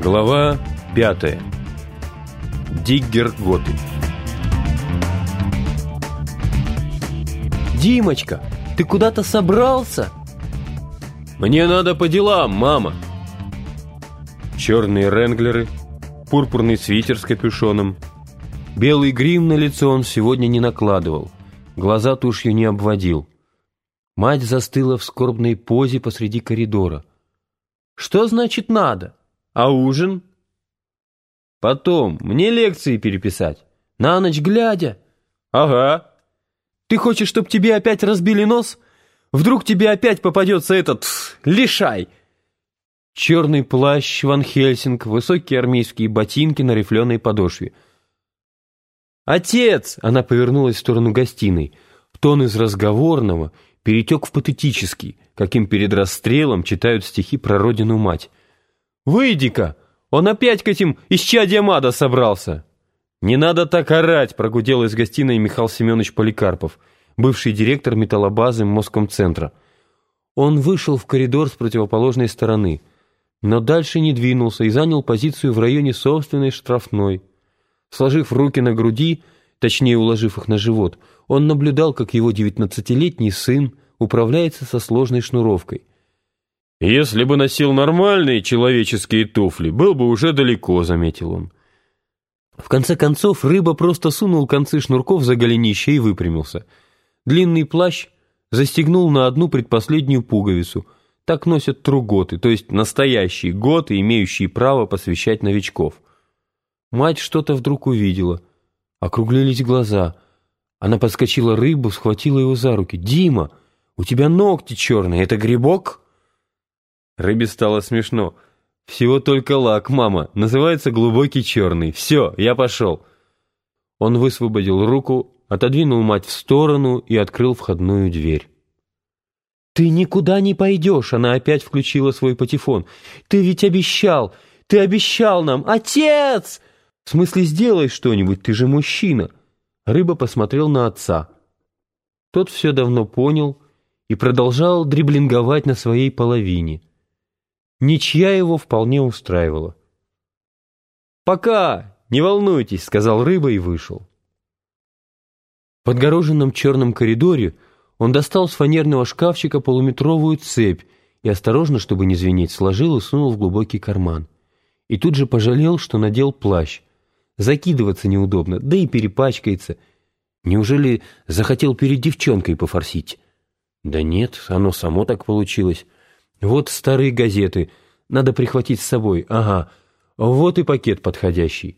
Глава пятая. Диггер Готы. Димочка, ты куда-то собрался? Мне надо по делам, мама. Черные ренглеры, пурпурный свитер с капюшоном. Белый грим на лицо он сегодня не накладывал, глаза тушью не обводил. Мать застыла в скорбной позе посреди коридора. Что значит надо? А ужин? Потом, мне лекции переписать. На ночь глядя? Ага. Ты хочешь, чтобы тебе опять разбили нос? Вдруг тебе опять попадется этот... лишай? Черный плащ Ван Хельсинг, высокие армейские ботинки на рифленой подошве. «Отец!» — она повернулась в сторону гостиной. Тон из разговорного перетек в патетический, каким перед расстрелом читают стихи про родину мать. «Выйди-ка! Он опять к этим исчадьям ада собрался!» «Не надо так орать!» — прогудел из гостиной Михаил Семенович Поликарпов, бывший директор металлобазы Москомцентра. Он вышел в коридор с противоположной стороны, но дальше не двинулся и занял позицию в районе собственной штрафной. Сложив руки на груди, точнее уложив их на живот, он наблюдал, как его девятнадцатилетний сын управляется со сложной шнуровкой. «Если бы носил нормальные человеческие туфли, был бы уже далеко», — заметил он. В конце концов, рыба просто сунул концы шнурков за голенище и выпрямился. Длинный плащ застегнул на одну предпоследнюю пуговицу. Так носят труготы, то есть настоящие готы, имеющие право посвящать новичков. Мать что-то вдруг увидела. Округлились глаза. Она подскочила рыбу, схватила его за руки. «Дима, у тебя ногти черные, это грибок?» Рыбе стало смешно. «Всего только лак, мама. Называется глубокий черный. Все, я пошел». Он высвободил руку, отодвинул мать в сторону и открыл входную дверь. «Ты никуда не пойдешь!» Она опять включила свой патефон. «Ты ведь обещал! Ты обещал нам! Отец!» «В смысле, сделай что-нибудь, ты же мужчина!» Рыба посмотрел на отца. Тот все давно понял и продолжал дриблинговать на своей половине. Ничья его вполне устраивала. «Пока! Не волнуйтесь!» — сказал рыба и вышел. В отгороженном черном коридоре он достал с фанерного шкафчика полуметровую цепь и осторожно, чтобы не звенеть, сложил и сунул в глубокий карман. И тут же пожалел, что надел плащ. Закидываться неудобно, да и перепачкается. Неужели захотел перед девчонкой пофорсить? Да нет, оно само так получилось. Вот старые газеты. Надо прихватить с собой. Ага. Вот и пакет подходящий.